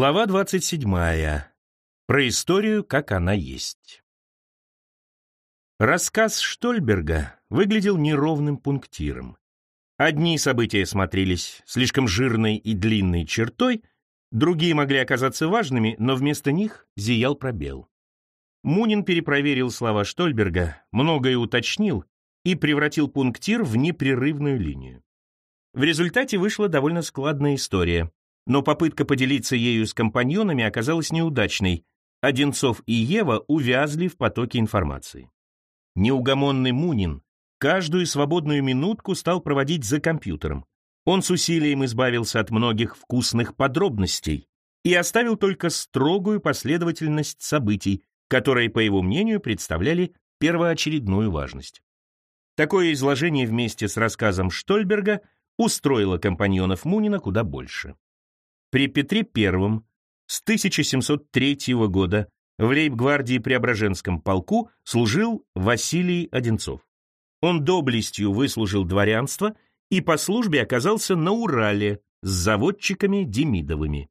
Глава 27. Про историю, как она есть. Рассказ Штольберга выглядел неровным пунктиром. Одни события смотрелись слишком жирной и длинной чертой, другие могли оказаться важными, но вместо них зиял пробел. Мунин перепроверил слова Штольберга, многое уточнил и превратил пунктир в непрерывную линию. В результате вышла довольно складная история, но попытка поделиться ею с компаньонами оказалась неудачной. Одинцов и Ева увязли в потоке информации. Неугомонный Мунин каждую свободную минутку стал проводить за компьютером. Он с усилием избавился от многих вкусных подробностей и оставил только строгую последовательность событий, которые, по его мнению, представляли первоочередную важность. Такое изложение вместе с рассказом Штольберга устроило компаньонов Мунина куда больше. При Петре I с 1703 года в лейб-гвардии Преображенском полку служил Василий Одинцов. Он доблестью выслужил дворянство и по службе оказался на Урале с заводчиками Демидовыми.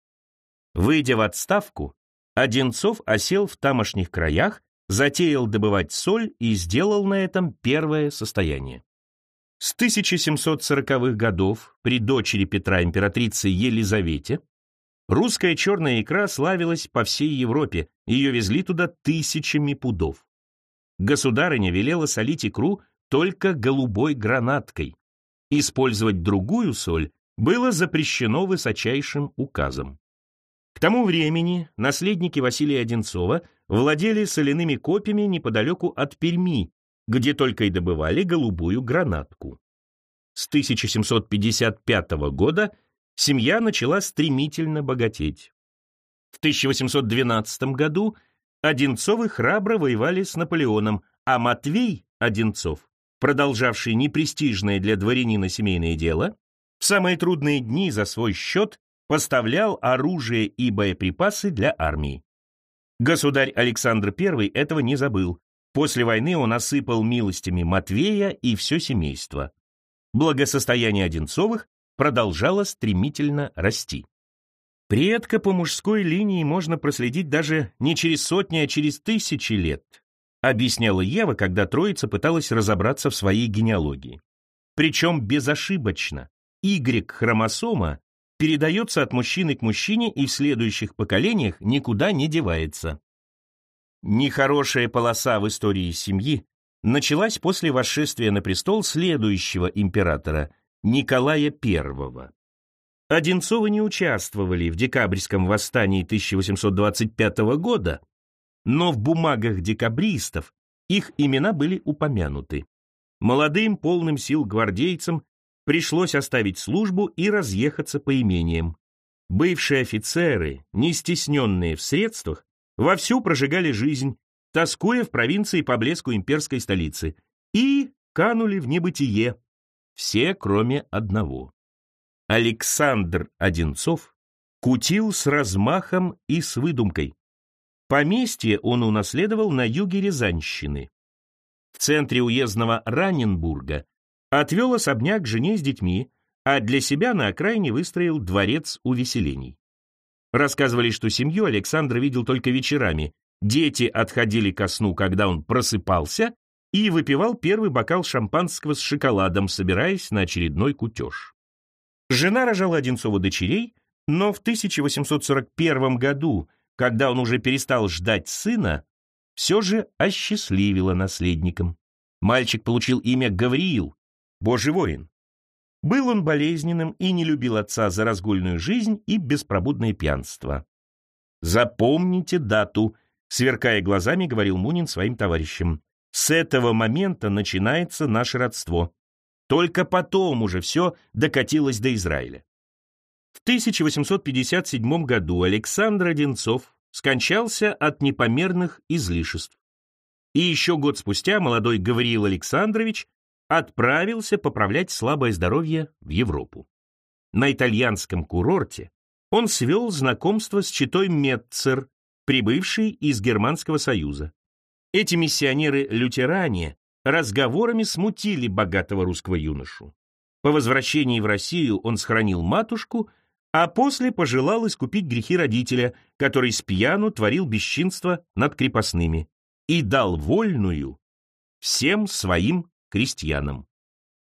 Выйдя в отставку, Одинцов осел в тамошних краях, затеял добывать соль и сделал на этом первое состояние. С 1740-х годов при дочери Петра императрицы Елизавете Русская черная икра славилась по всей Европе, ее везли туда тысячами пудов. Государыня велела солить икру только голубой гранаткой. Использовать другую соль было запрещено высочайшим указом. К тому времени наследники Василия Одинцова владели соляными копьями неподалеку от Перми, где только и добывали голубую гранатку. С 1755 года семья начала стремительно богатеть. В 1812 году Одинцовы храбро воевали с Наполеоном, а Матвей Одинцов, продолжавший непрестижное для дворянина семейное дело, в самые трудные дни за свой счет поставлял оружие и боеприпасы для армии. Государь Александр I этого не забыл. После войны он осыпал милостями Матвея и все семейство. Благосостояние Одинцовых продолжала стремительно расти. Предка по мужской линии можно проследить даже не через сотни, а через тысячи лет, объясняла Ева, когда троица пыталась разобраться в своей генеалогии. Причем безошибочно. Y-хромосома передается от мужчины к мужчине и в следующих поколениях никуда не девается. Нехорошая полоса в истории семьи началась после восшествия на престол следующего императора, Николая I. Одинцовы не участвовали в декабрьском восстании 1825 года, но в бумагах декабристов их имена были упомянуты. Молодым, полным сил гвардейцам пришлось оставить службу и разъехаться по имениям. Бывшие офицеры, не стесненные в средствах, вовсю прожигали жизнь, тоскуя в провинции по блеску имперской столицы, и канули в небытие, все, кроме одного. Александр Одинцов кутил с размахом и с выдумкой. Поместье он унаследовал на юге Рязанщины. В центре уездного Раненбурга отвел особняк жене с детьми, а для себя на окраине выстроил дворец увеселений. Рассказывали, что семью Александр видел только вечерами. Дети отходили ко сну, когда он просыпался, и выпивал первый бокал шампанского с шоколадом, собираясь на очередной кутеж. Жена рожала Одинцову дочерей, но в 1841 году, когда он уже перестал ждать сына, все же осчастливила наследником. Мальчик получил имя Гавриил, божий воин. Был он болезненным и не любил отца за разгульную жизнь и беспробудное пьянство. «Запомните дату», — сверкая глазами, говорил Мунин своим товарищам. С этого момента начинается наше родство. Только потом уже все докатилось до Израиля. В 1857 году Александр Одинцов скончался от непомерных излишеств. И еще год спустя молодой Гавриил Александрович отправился поправлять слабое здоровье в Европу. На итальянском курорте он свел знакомство с читой Метцер, прибывшей из Германского Союза. Эти миссионеры-лютеране разговорами смутили богатого русского юношу. По возвращении в Россию он схоронил матушку, а после пожелал искупить грехи родителя, который с пьяну творил бесчинство над крепостными, и дал вольную всем своим крестьянам.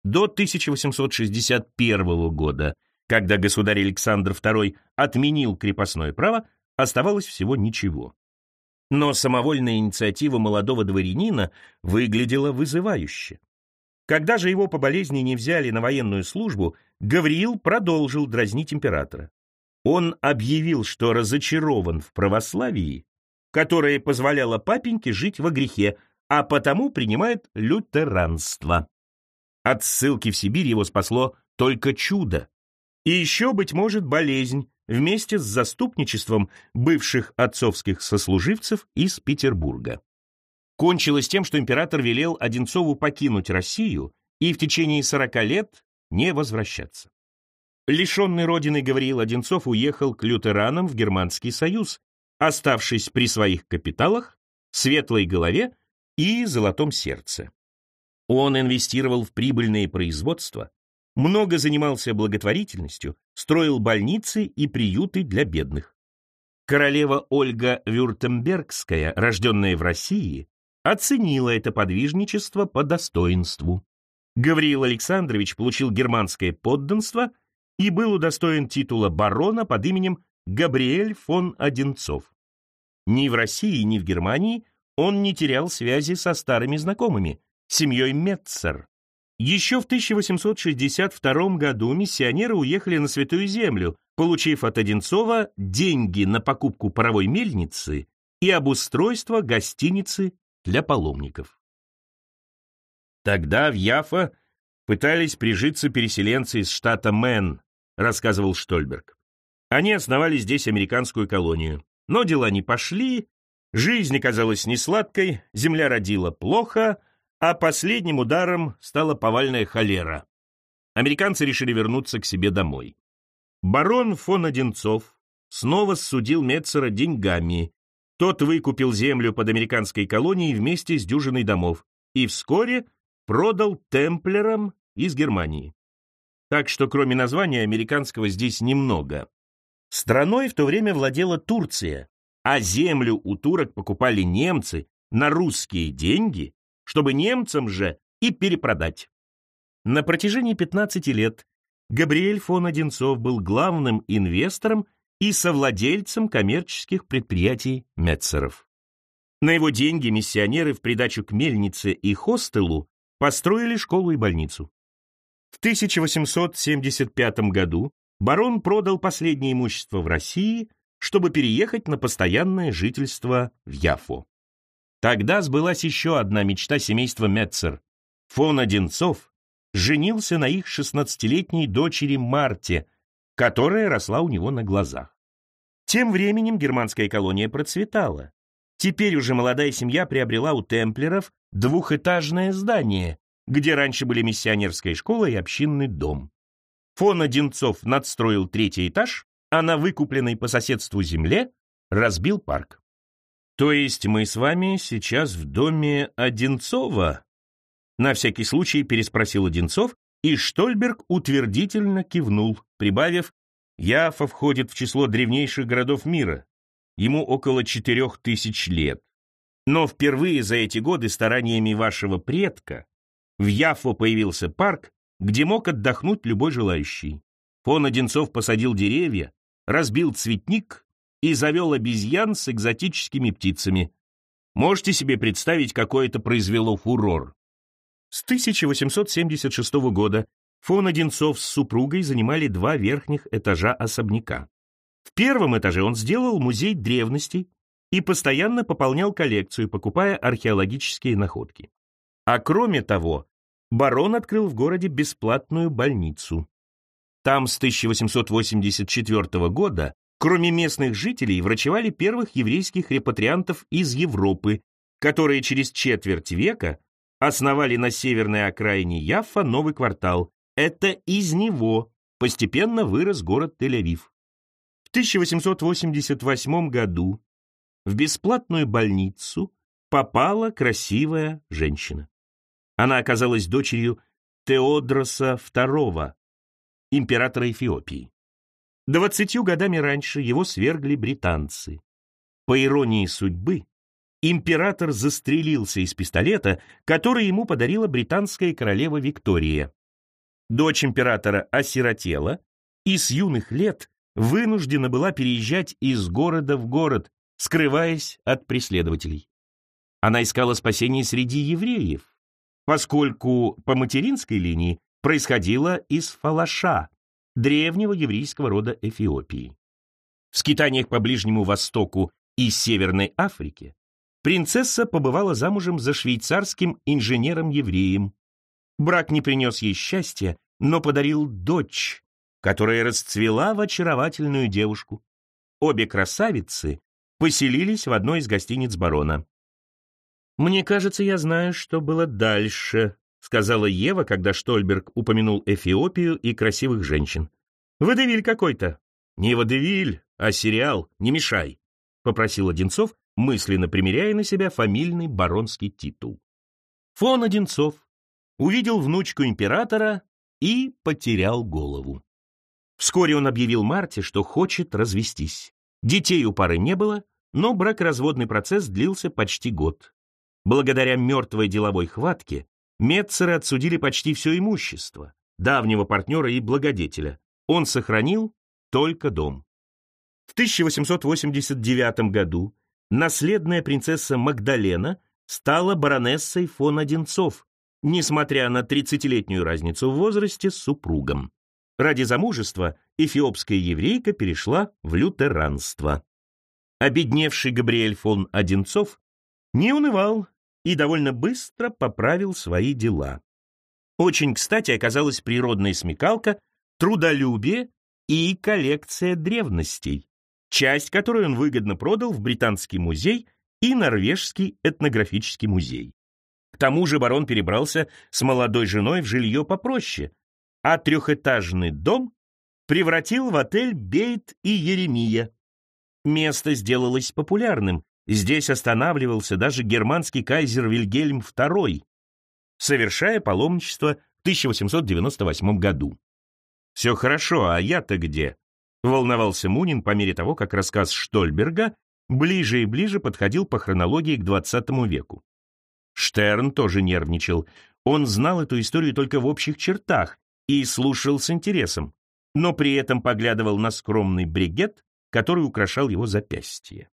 До 1861 года, когда государь Александр II отменил крепостное право, оставалось всего ничего. Но самовольная инициатива молодого дворянина выглядела вызывающе. Когда же его по болезни не взяли на военную службу, Гавриил продолжил дразнить императора. Он объявил, что разочарован в православии, которое позволяло папеньке жить во грехе, а потому принимает лютеранство. От ссылки в Сибирь его спасло только чудо. И еще, быть может, болезнь, вместе с заступничеством бывших отцовских сослуживцев из Петербурга. Кончилось тем, что император велел Одинцову покинуть Россию и в течение 40 лет не возвращаться. Лишенный родины Гавриил Одинцов уехал к лютеранам в Германский Союз, оставшись при своих капиталах, светлой голове и золотом сердце. Он инвестировал в прибыльные производства, много занимался благотворительностью, строил больницы и приюты для бедных. Королева Ольга Вюртембергская, рожденная в России, оценила это подвижничество по достоинству. Гавриил Александрович получил германское подданство и был удостоен титула барона под именем Габриэль фон Одинцов. Ни в России, ни в Германии он не терял связи со старыми знакомыми, семьей Метцер. Еще в 1862 году миссионеры уехали на Святую Землю, получив от Одинцова деньги на покупку паровой мельницы и обустройство гостиницы для паломников. Тогда в Яфа пытались прижиться переселенцы из штата Мэн, рассказывал Штольберг. Они основали здесь американскую колонию. Но дела не пошли, жизнь оказалась несладкой, земля родила плохо — а последним ударом стала повальная холера. Американцы решили вернуться к себе домой. Барон фон Одинцов снова судил Метцера деньгами. Тот выкупил землю под американской колонией вместе с дюжиной домов и вскоре продал темплерам из Германии. Так что кроме названия американского здесь немного. Страной в то время владела Турция, а землю у турок покупали немцы на русские деньги чтобы немцам же и перепродать. На протяжении 15 лет Габриэль фон Одинцов был главным инвестором и совладельцем коммерческих предприятий Метцеров. На его деньги миссионеры в придачу к мельнице и хостелу построили школу и больницу. В 1875 году барон продал последнее имущество в России, чтобы переехать на постоянное жительство в Яфо. Тогда сбылась еще одна мечта семейства Метцер. Фон Одинцов женился на их 16-летней дочери Марте, которая росла у него на глазах. Тем временем германская колония процветала. Теперь уже молодая семья приобрела у темплеров двухэтажное здание, где раньше были миссионерская школа и общинный дом. Фон Одинцов надстроил третий этаж, а на выкупленной по соседству земле разбил парк. То есть мы с вами сейчас в доме Одинцова? На всякий случай переспросил Одинцов, и Штольберг утвердительно кивнул, прибавив, Яфа входит в число древнейших городов мира. Ему около четырех тысяч лет. Но впервые за эти годы стараниями вашего предка в Яфо появился парк, где мог отдохнуть любой желающий. Фон Одинцов посадил деревья, разбил цветник и завел обезьян с экзотическими птицами. Можете себе представить, какое это произвело фурор? С 1876 года фон Одинцов с супругой занимали два верхних этажа особняка. В первом этаже он сделал музей древностей и постоянно пополнял коллекцию, покупая археологические находки. А кроме того, барон открыл в городе бесплатную больницу. Там с 1884 года Кроме местных жителей, врачевали первых еврейских репатриантов из Европы, которые через четверть века основали на северной окраине Яффа новый квартал. Это из него постепенно вырос город Тель-Авив. В 1888 году в бесплатную больницу попала красивая женщина. Она оказалась дочерью Теодроса II, императора Эфиопии. Двадцатью годами раньше его свергли британцы. По иронии судьбы, император застрелился из пистолета, который ему подарила британская королева Виктория. Дочь императора осиротела и с юных лет вынуждена была переезжать из города в город, скрываясь от преследователей. Она искала спасения среди евреев, поскольку по материнской линии происходила из Фалаша, древнего еврейского рода Эфиопии. В скитаниях по Ближнему Востоку и Северной Африке принцесса побывала замужем за швейцарским инженером-евреем. Брак не принес ей счастья, но подарил дочь, которая расцвела в очаровательную девушку. Обе красавицы поселились в одной из гостиниц барона. «Мне кажется, я знаю, что было дальше», — сказала Ева, когда Штольберг упомянул Эфиопию и красивых женщин. «Водевиль какой-то». «Не водевиль, а сериал, не мешай», — попросил Одинцов, мысленно примеряя на себя фамильный баронский титул. Фон Одинцов увидел внучку императора и потерял голову. Вскоре он объявил Марте, что хочет развестись. Детей у пары не было, но бракоразводный процесс длился почти год. Благодаря мертвой деловой хватке Метцеры отсудили почти все имущество, давнего партнера и благодетеля. Он сохранил только дом. В 1889 году наследная принцесса Магдалена стала баронессой фон Одинцов, несмотря на 30-летнюю разницу в возрасте с супругом. Ради замужества эфиопская еврейка перешла в лютеранство. Обедневший Габриэль фон Одинцов не унывал и довольно быстро поправил свои дела. Очень кстати оказалась природная смекалка, трудолюбие и коллекция древностей, часть которой он выгодно продал в Британский музей и Норвежский этнографический музей. К тому же барон перебрался с молодой женой в жилье попроще, а трехэтажный дом превратил в отель Бейт и Еремия. Место сделалось популярным, Здесь останавливался даже германский кайзер Вильгельм II, совершая паломничество в 1898 году. «Все хорошо, а я-то где?» — волновался Мунин по мере того, как рассказ Штольберга ближе и ближе подходил по хронологии к XX веку. Штерн тоже нервничал. Он знал эту историю только в общих чертах и слушал с интересом, но при этом поглядывал на скромный бригет, который украшал его запястье.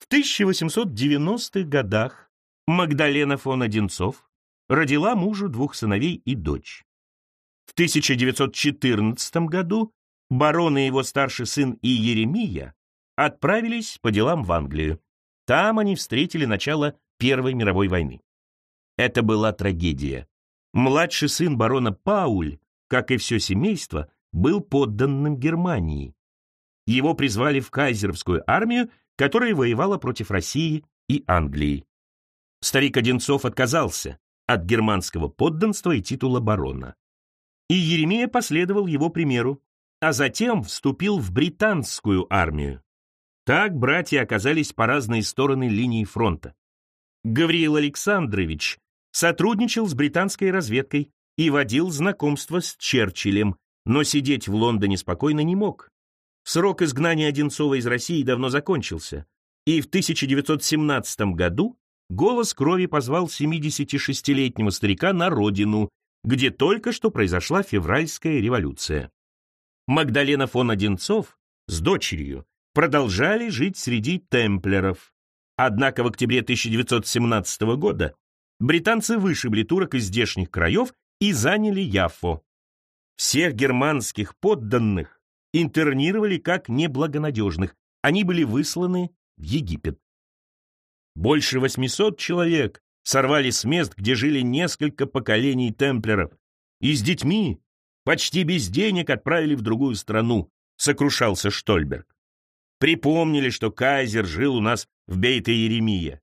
В 1890-х годах Магдалена фон Одинцов родила мужу двух сыновей и дочь. В 1914 году барон и его старший сын и Еремия отправились по делам в Англию. Там они встретили начало Первой мировой войны. Это была трагедия. Младший сын барона Пауль, как и все семейство, был подданным Германии. Его призвали в кайзеровскую армию которая воевала против России и Англии. Старик Одинцов отказался от германского подданства и титула барона. И Еремея последовал его примеру, а затем вступил в британскую армию. Так братья оказались по разные стороны линии фронта. Гавриил Александрович сотрудничал с британской разведкой и водил знакомство с Черчиллем, но сидеть в Лондоне спокойно не мог. Срок изгнания Одинцова из России давно закончился, и в 1917 году голос крови позвал 76-летнего старика на родину, где только что произошла февральская революция. Магдалена фон Одинцов с дочерью продолжали жить среди темплеров. Однако в октябре 1917 года британцы вышибли турок из здешних краев и заняли Яффо. Всех германских подданных интернировали как неблагонадежных. Они были высланы в Египет. Больше 800 человек сорвали с мест, где жили несколько поколений темплеров, и с детьми, почти без денег, отправили в другую страну, сокрушался Штольберг. Припомнили, что кайзер жил у нас в Бейте-Еремия.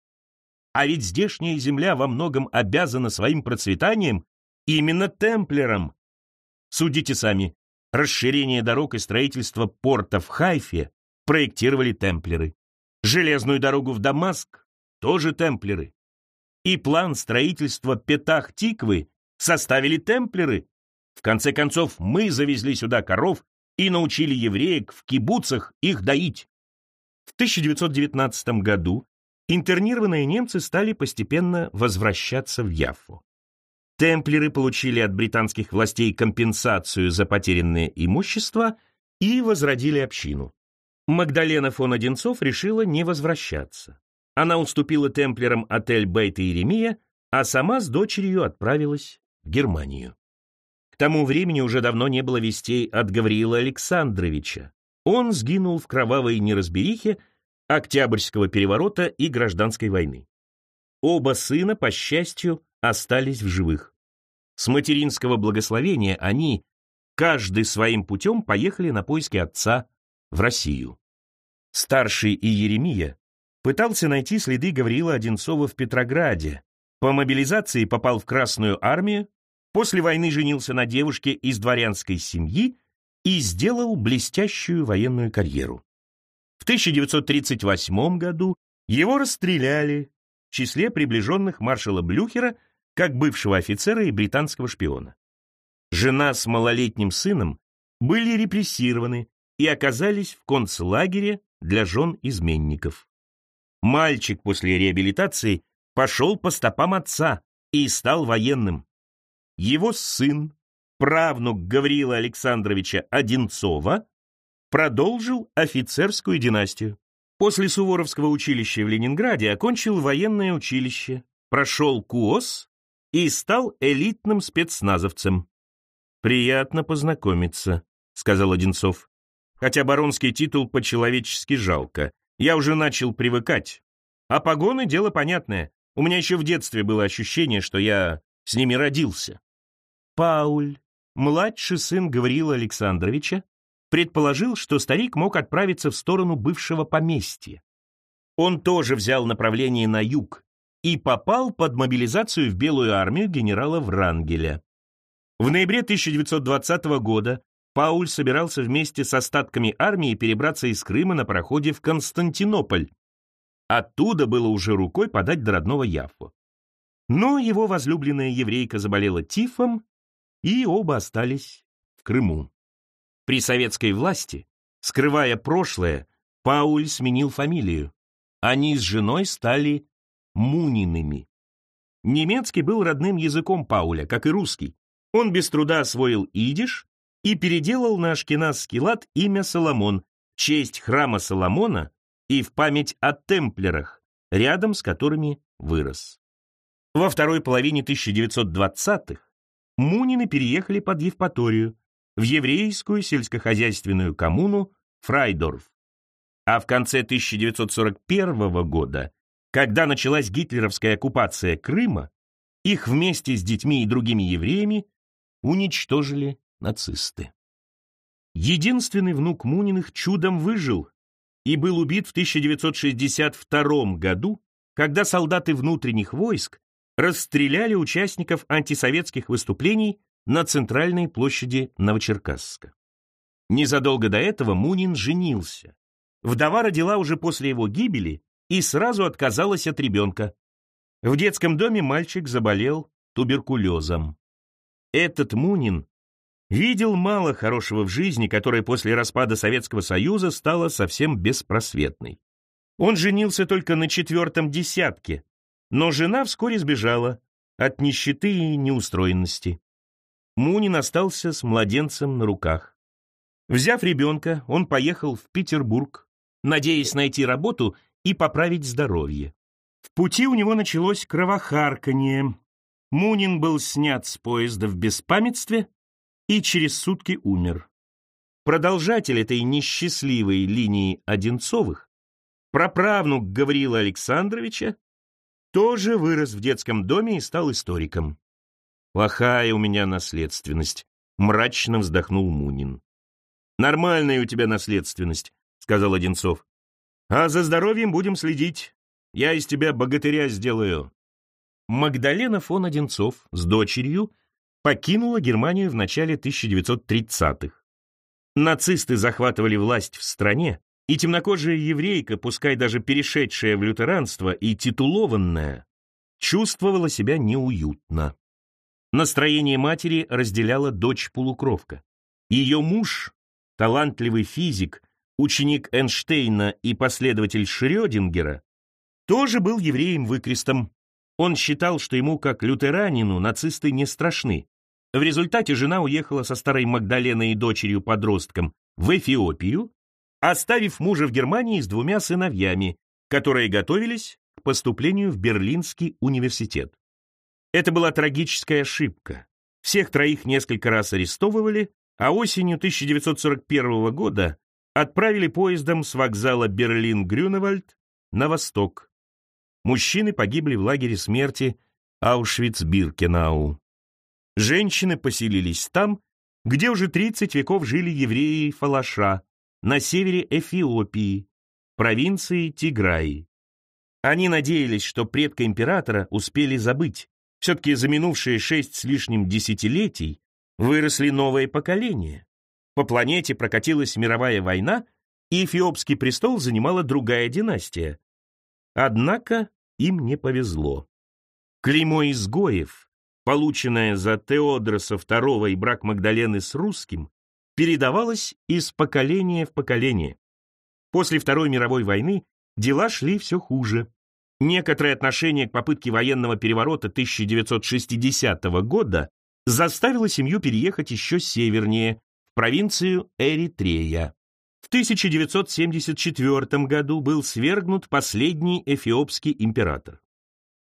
А ведь здешняя земля во многом обязана своим процветанием именно темплерам. Судите сами, Расширение дорог и строительство порта в Хайфе проектировали темплеры. Железную дорогу в Дамаск тоже темплеры. И план строительства Петах-Тиквы составили темплеры. В конце концов, мы завезли сюда коров и научили евреек в кибуцах их доить. В 1919 году интернированные немцы стали постепенно возвращаться в Яффу. Темплеры получили от британских властей компенсацию за потерянное имущество и возродили общину. Магдалена фон Одинцов решила не возвращаться. Она уступила темплерам отель Бейт и Еремия, а сама с дочерью отправилась в Германию. К тому времени уже давно не было вестей от Гавриила Александровича. Он сгинул в кровавой неразберихе Октябрьского переворота и гражданской войны. Оба сына, по счастью, остались в живых. С материнского благословения они, каждый своим путем, поехали на поиски отца в Россию. Старший и Еремия пытался найти следы Гавриила Одинцова в Петрограде, по мобилизации попал в Красную армию, после войны женился на девушке из дворянской семьи и сделал блестящую военную карьеру. В 1938 году его расстреляли в числе приближенных маршала Блюхера как бывшего офицера и британского шпиона. Жена с малолетним сыном были репрессированы и оказались в концлагере для жен изменников. Мальчик после реабилитации пошел по стопам отца и стал военным. Его сын, правнук Гавриила Александровича Одинцова, продолжил офицерскую династию. После Суворовского училища в Ленинграде окончил военное училище, прошел КУОС и стал элитным спецназовцем. «Приятно познакомиться», — сказал Одинцов. «Хотя баронский титул по-человечески жалко. Я уже начал привыкать. А погоны — дело понятное. У меня еще в детстве было ощущение, что я с ними родился». Пауль, младший сын Гавриила Александровича, предположил, что старик мог отправиться в сторону бывшего поместья. Он тоже взял направление на юг и попал под мобилизацию в Белую армию генерала Врангеля. В ноябре 1920 года Пауль собирался вместе с остатками армии перебраться из Крыма на проходе в Константинополь. Оттуда было уже рукой подать до родного Яффу. Но его возлюбленная еврейка заболела тифом, и оба остались в Крыму. При советской власти, скрывая прошлое, Пауль сменил фамилию. Они с женой стали Муниными. Немецкий был родным языком Пауля, как и русский. Он без труда освоил идиш и переделал на ашкеназский лад имя Соломон честь храма Соломона и в память о темплерах, рядом с которыми вырос. Во второй половине 1920-х Мунины переехали под Евпаторию, в еврейскую сельскохозяйственную коммуну Фрайдорф. А в конце 1941 года, когда началась гитлеровская оккупация Крыма, их вместе с детьми и другими евреями уничтожили нацисты. Единственный внук Муниных чудом выжил и был убит в 1962 году, когда солдаты внутренних войск расстреляли участников антисоветских выступлений на центральной площади Новочеркасска. Незадолго до этого Мунин женился. Вдова родила уже после его гибели и сразу отказалась от ребенка. В детском доме мальчик заболел туберкулезом. Этот Мунин видел мало хорошего в жизни, которая после распада Советского Союза стала совсем беспросветной. Он женился только на четвертом десятке, но жена вскоре сбежала от нищеты и неустроенности. Мунин остался с младенцем на руках. Взяв ребенка, он поехал в Петербург, надеясь найти работу и поправить здоровье. В пути у него началось кровохарканье. Мунин был снят с поезда в беспамятстве и через сутки умер. Продолжатель этой несчастливой линии Одинцовых, праправнук Гавриила Александровича, тоже вырос в детском доме и стал историком. «Плохая у меня наследственность», — мрачно вздохнул Мунин. «Нормальная у тебя наследственность», — сказал Одинцов. «А за здоровьем будем следить. Я из тебя богатыря сделаю». Магдалена фон Одинцов с дочерью покинула Германию в начале 1930-х. Нацисты захватывали власть в стране, и темнокожая еврейка, пускай даже перешедшая в лютеранство и титулованная, чувствовала себя неуютно. Настроение матери разделяла дочь-полукровка. Ее муж талантливый физик, ученик Эйнштейна и последователь Шрёдингера, тоже был евреем-выкрестом. Он считал, что ему, как лютеранину, нацисты не страшны. В результате жена уехала со старой Магдаленой и дочерью-подростком в Эфиопию, оставив мужа в Германии с двумя сыновьями, которые готовились к поступлению в Берлинский университет. Это была трагическая ошибка. Всех троих несколько раз арестовывали, а осенью 1941 года отправили поездом с вокзала Берлин-Грюневальд на восток. Мужчины погибли в лагере смерти Аушвиц-Биркенау. Женщины поселились там, где уже 30 веков жили евреи Фалаша, на севере Эфиопии, провинции Тиграи. Они надеялись, что предка императора успели забыть. Все-таки за минувшие шесть с лишним десятилетий выросли новые поколения. По планете прокатилась мировая война, и эфиопский престол занимала другая династия. Однако им не повезло. Клеймо изгоев, полученное за Теодроса II и брак Магдалены с русским, передавалось из поколения в поколение. После Второй мировой войны дела шли все хуже. Некоторое отношение к попытке военного переворота 1960 года заставило семью переехать еще севернее, провинцию Эритрея. В 1974 году был свергнут последний эфиопский император.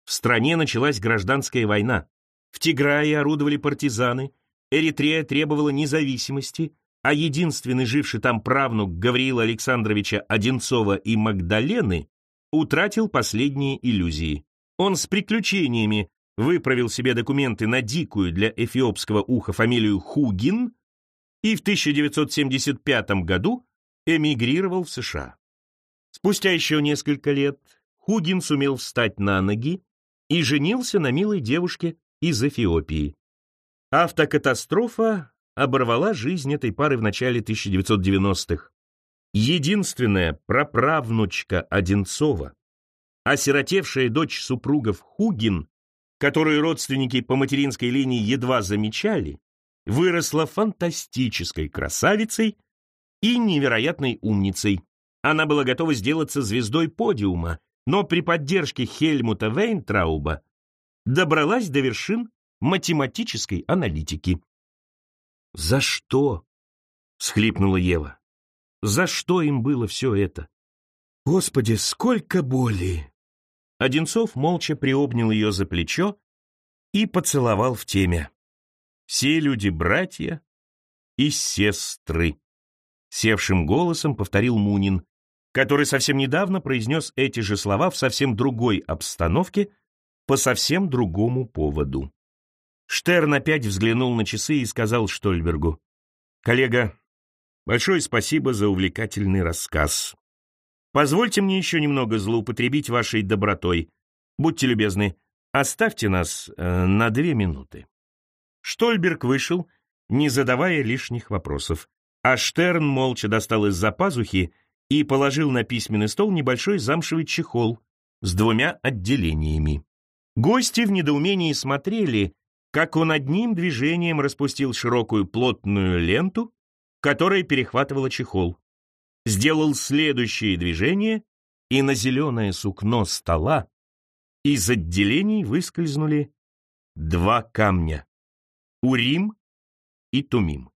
В стране началась гражданская война. В Тиграе орудовали партизаны, Эритрея требовала независимости, а единственный живший там правнук Гавриила Александровича Одинцова и Магдалены утратил последние иллюзии. Он с приключениями выправил себе документы на дикую для эфиопского уха фамилию Хугин и в 1975 году эмигрировал в США. Спустя еще несколько лет Хугин сумел встать на ноги и женился на милой девушке из Эфиопии. Автокатастрофа оборвала жизнь этой пары в начале 1990-х. Единственная праправнучка Одинцова, осиротевшая дочь супругов Хугин, которую родственники по материнской линии едва замечали, выросла фантастической красавицей и невероятной умницей. Она была готова сделаться звездой подиума, но при поддержке Хельмута Вейнтрауба добралась до вершин математической аналитики. «За что?» — схлипнула Ева. «За что им было все это?» «Господи, сколько боли!» Одинцов молча приобнял ее за плечо и поцеловал в теме. «Все люди братья и сестры» севшим голосом повторил Мунин, который совсем недавно произнес эти же слова в совсем другой обстановке, по совсем другому поводу. Штерн опять взглянул на часы и сказал Штольбергу, «Коллега, большое спасибо за увлекательный рассказ. Позвольте мне еще немного злоупотребить вашей добротой. Будьте любезны, оставьте нас э, на две минуты». Штольберг вышел, не задавая лишних вопросов а Штерн молча достал из-за пазухи и положил на письменный стол небольшой замшевый чехол с двумя отделениями. Гости в недоумении смотрели, как он одним движением распустил широкую плотную ленту, которая перехватывала чехол. Сделал следующее движение, и на зеленое сукно стола из отделений выскользнули два камня — Урим и Тумим.